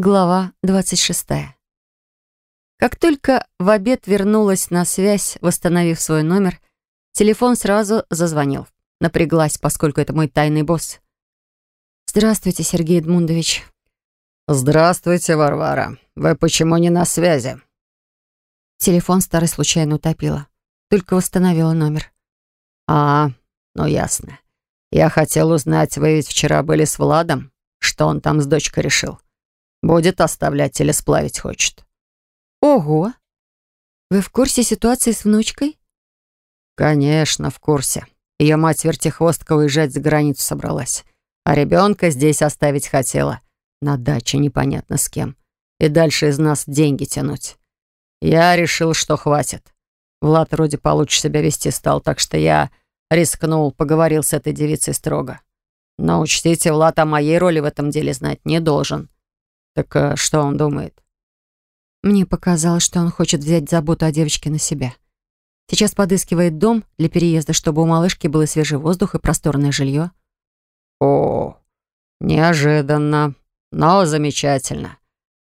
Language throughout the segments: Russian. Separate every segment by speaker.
Speaker 1: Глава 26. Как только в обед вернулась на связь, восстановив свой номер, телефон сразу зазвонил. Напряглась, поскольку это мой тайный босс. «Здравствуйте, Сергей Эдмундович».
Speaker 2: «Здравствуйте, Варвара. Вы почему не на связи?»
Speaker 1: Телефон старый случайно утопила. Только восстановила номер.
Speaker 2: «А, ну ясно. Я хотел узнать, вы ведь вчера были с Владом? Что он там с дочкой решил?» Будет оставлять или сплавить хочет.
Speaker 1: Ого! Вы в курсе ситуации с внучкой?
Speaker 2: Конечно, в курсе. Ее мать вертихвостка уезжать за границу собралась. А ребенка здесь оставить хотела. На даче непонятно с кем. И дальше из нас деньги тянуть. Я решил, что хватит. Влад вроде получше себя вести стал, так что я рискнул, поговорил с этой девицей строго. Но учтите, Влад о моей роли в этом деле знать не должен. Так а что он думает?
Speaker 1: Мне показалось, что он хочет взять заботу о девочке на себя. Сейчас подыскивает дом для переезда, чтобы у малышки был свежий воздух и просторное жилье.
Speaker 2: О, неожиданно, но замечательно.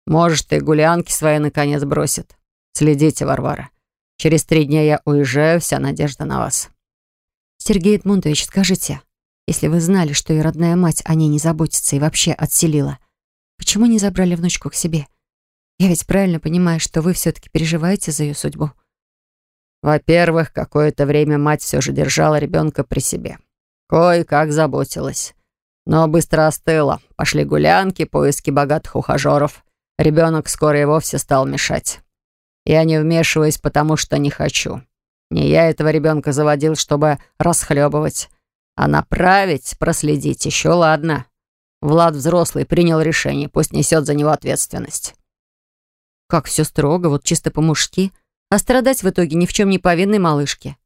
Speaker 2: Может, и гулянки свои наконец бросит. Следите, Варвара. Через три дня я уезжаю, вся надежда на вас.
Speaker 1: Сергей Эдмундович, скажите, если вы знали, что и родная мать о ней не заботится и вообще отселила, Почему не забрали внучку к себе? Я ведь правильно понимаю, что вы все-таки переживаете за ее судьбу.
Speaker 2: Во-первых, какое-то время мать все же держала ребенка при себе. Кое-как заботилась. Но быстро остыла. Пошли гулянки, поиски богатых ухажеров. Ребенок скоро и вовсе стал мешать. Я не вмешиваюсь, потому что не хочу. Не я этого ребенка заводил, чтобы расхлебывать. А направить, проследить еще ладно. Влад взрослый, принял решение, пусть несет за него ответственность.
Speaker 1: Как все строго, вот чисто по-мужски, а страдать в итоге ни в чем не повинной малышке.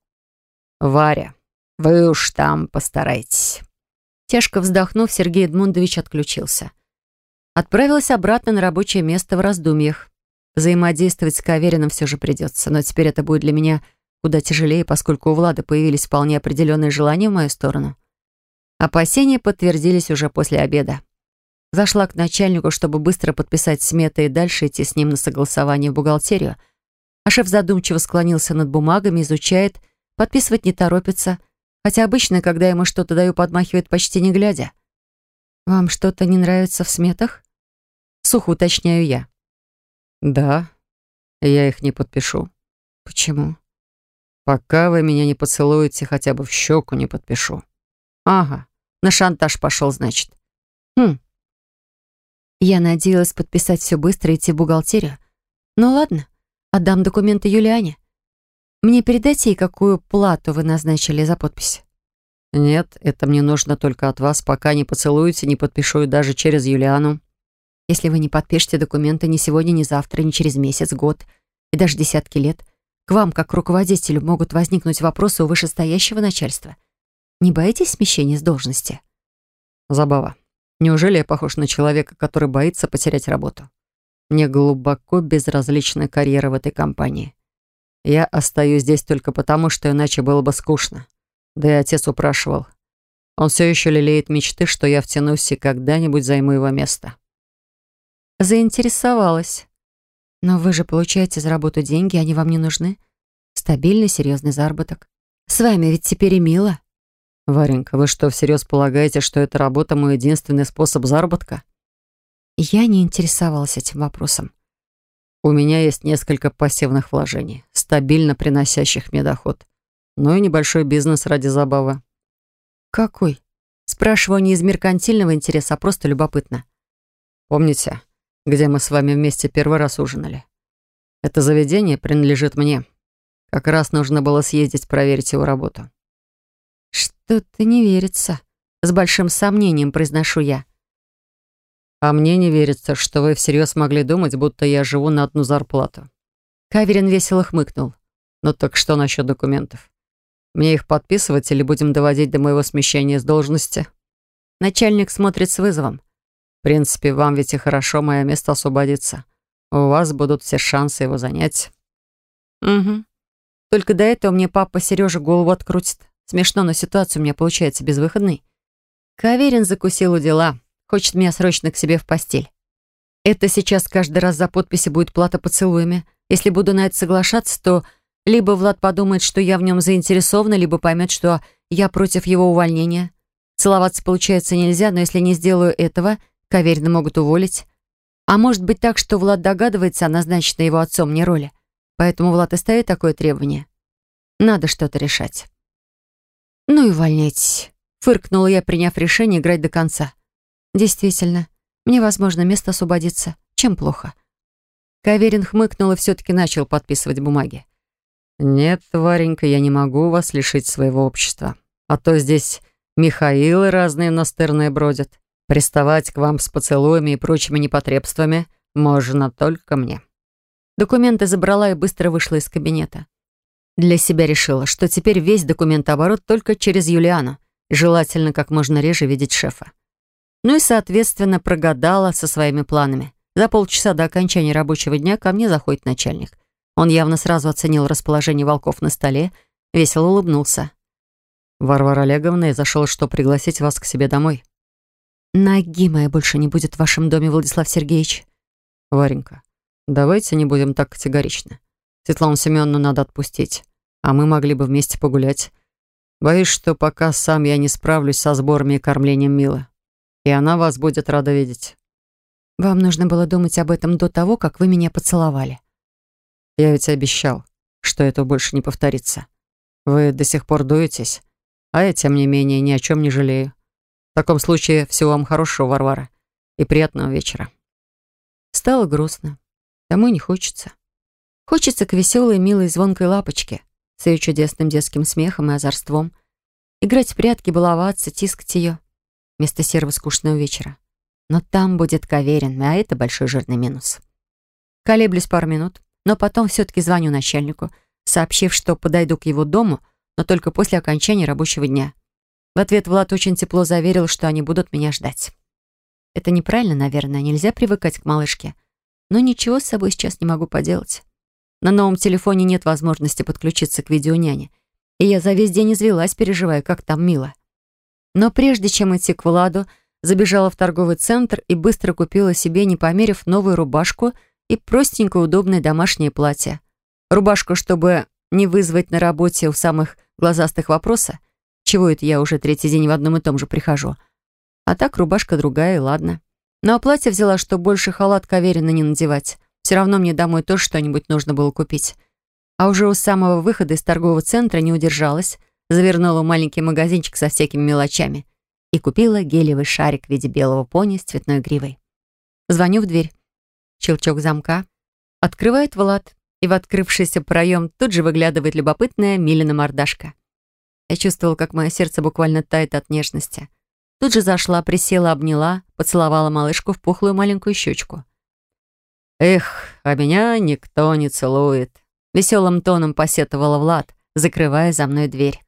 Speaker 2: Варя, вы уж там постарайтесь.
Speaker 1: Тяжко вздохнув, Сергей Эдмундович отключился. Отправилась обратно на рабочее место в раздумьях. Взаимодействовать с Кавериным все же придется, но теперь это будет для меня куда тяжелее, поскольку у Влада появились вполне определенные желания в мою сторону. Опасения подтвердились уже после обеда. Зашла к начальнику, чтобы быстро подписать сметы и дальше идти с ним на согласование в бухгалтерию. А шеф задумчиво склонился над бумагами, изучает, подписывать не торопится, хотя обычно, когда ему что-то даю, подмахивает почти не глядя. «Вам что-то не нравится в сметах?» Сухо уточняю я.
Speaker 2: «Да, я их не подпишу».
Speaker 1: «Почему?»
Speaker 2: «Пока вы меня не поцелуете, хотя бы в щеку не подпишу».
Speaker 1: «Ага, на шантаж пошел, значит. Хм. Я надеялась подписать все быстро и идти в бухгалтерию. Ну ладно, отдам документы Юлиане. Мне передайте ей, какую плату вы назначили за подпись.
Speaker 2: Нет, это мне нужно только от вас. Пока не поцелуете, не подпишу даже через Юлиану.
Speaker 1: Если вы не подпишете документы ни сегодня, ни завтра, ни через месяц, год и даже десятки лет, к вам, как к руководителю, могут возникнуть вопросы у вышестоящего начальства — не боитесь смещения с должности?
Speaker 2: Забава. Неужели я похож на человека, который боится потерять работу? Мне глубоко безразлична карьера в этой компании. Я остаюсь здесь только потому, что иначе было бы скучно. Да и отец упрашивал. Он все еще лелеет мечты, что я втянусь и когда-нибудь займу его место.
Speaker 1: Заинтересовалась. Но вы же получаете за работу деньги, они вам не нужны? Стабильный, серьезный заработок. С вами ведь теперь и мило.
Speaker 2: «Варенька, вы что, всерьез полагаете, что эта работа мой единственный способ заработка?»
Speaker 1: Я не интересовалась этим вопросом.
Speaker 2: «У меня есть несколько пассивных вложений, стабильно приносящих мне доход. Ну и небольшой бизнес ради забавы».
Speaker 1: «Какой?» Спрашиваю не из меркантильного интереса, а просто любопытно.
Speaker 2: «Помните, где мы с вами вместе первый раз ужинали? Это заведение принадлежит мне. Как раз нужно было съездить проверить его работу».
Speaker 1: «Что-то не верится», — с большим сомнением произношу я.
Speaker 2: «А мне не верится, что вы всерьез могли думать, будто я живу на одну зарплату».
Speaker 1: Каверин весело хмыкнул.
Speaker 2: «Ну так что насчет документов? Мне их подписывать или будем доводить до моего смещения с должности?»
Speaker 1: Начальник смотрит с вызовом.
Speaker 2: «В принципе, вам ведь и хорошо мое место освободится. У вас будут все шансы его занять».
Speaker 1: «Угу. Только до этого мне папа Сережа голову открутит. Смешно, но ситуация у меня получается безвыходной. Каверин закусил у дела. Хочет меня срочно к себе в постель. Это сейчас каждый раз за подписи будет плата поцелуями. Если буду на это соглашаться, то либо Влад подумает, что я в нем заинтересована, либо поймет, что я против его увольнения. Целоваться, получается, нельзя, но если не сделаю этого, Каверина могут уволить. А может быть так, что Влад догадывается о назначенной его отцом мне роли. Поэтому Влад и ставит такое требование. Надо что-то решать. «Ну и увольняйтесь», — фыркнула я, приняв решение играть до конца. «Действительно, мне, возможно, место освободится. Чем плохо?» Каверин хмыкнул и все-таки начал подписывать бумаги.
Speaker 2: «Нет, Варенька, я не могу вас лишить своего общества. А то здесь Михаилы разные настырные бродят. Приставать к вам с поцелуями и прочими непотребствами можно только мне».
Speaker 1: Документы забрала и быстро вышла из кабинета. Для себя решила, что теперь весь документооборот только через Юлиану, желательно как можно реже видеть шефа. Ну и, соответственно, прогадала со своими планами. За полчаса до окончания рабочего дня ко мне заходит начальник. Он явно сразу оценил расположение волков на столе, весело улыбнулся.
Speaker 2: «Варвара Олеговна, я зашел, что пригласить вас к себе домой».
Speaker 1: «Ноги моей больше не будет в вашем доме, Владислав Сергеевич».
Speaker 2: «Варенька, давайте не будем так категорично. Светлану Семеновну надо отпустить, а мы могли бы вместе погулять. Боюсь, что пока сам я не справлюсь со сборами и кормлением Милы и она вас будет рада видеть.
Speaker 1: Вам нужно было думать об этом до того, как вы меня поцеловали.
Speaker 2: Я ведь обещал, что это больше не повторится. Вы до сих пор дуетесь, а я, тем не менее, ни о чем не жалею. В таком случае всего вам хорошего, Варвара, и приятного вечера.
Speaker 1: Стало грустно. Домой не хочется. Хочется к веселой, милой, звонкой лапочке с ее чудесным детским смехом и озорством. Играть в прятки, баловаться, тискать ее вместо серого скучного вечера. Но там будет Каверин, а это большой жирный минус. Колеблюсь пару минут, но потом все-таки звоню начальнику, сообщив, что подойду к его дому, но только после окончания рабочего дня. В ответ Влад очень тепло заверил, что они будут меня ждать. Это неправильно, наверное, нельзя привыкать к малышке. Но ничего с собой сейчас не могу поделать. На новом телефоне нет возможности подключиться к видеоняне. И я за весь день извелась, переживая, как там мило. Но прежде чем идти к Владу, забежала в торговый центр и быстро купила себе, не померив, новую рубашку и простенькое удобное домашнее платье. Рубашку, чтобы не вызвать на работе у самых глазастых вопроса, чего это я уже третий день в одном и том же прихожу. А так рубашка другая, и ладно. Ну а платье взяла, что больше халат Каверина не надевать. Все равно мне домой тоже что-нибудь нужно было купить. А уже у самого выхода из торгового центра не удержалась, завернула в маленький магазинчик со всякими мелочами и купила гелевый шарик в виде белого пони с цветной гривой. Звоню в дверь. Щелчок замка. Открывает Влад, и в открывшийся проем тут же выглядывает любопытная Милина мордашка. Я чувствовала, как мое сердце буквально тает от нежности. Тут же зашла, присела, обняла, поцеловала малышку в пухлую маленькую щечку.
Speaker 2: «Эх, а меня никто не целует», — веселым тоном посетовала Влад, закрывая за мной дверь.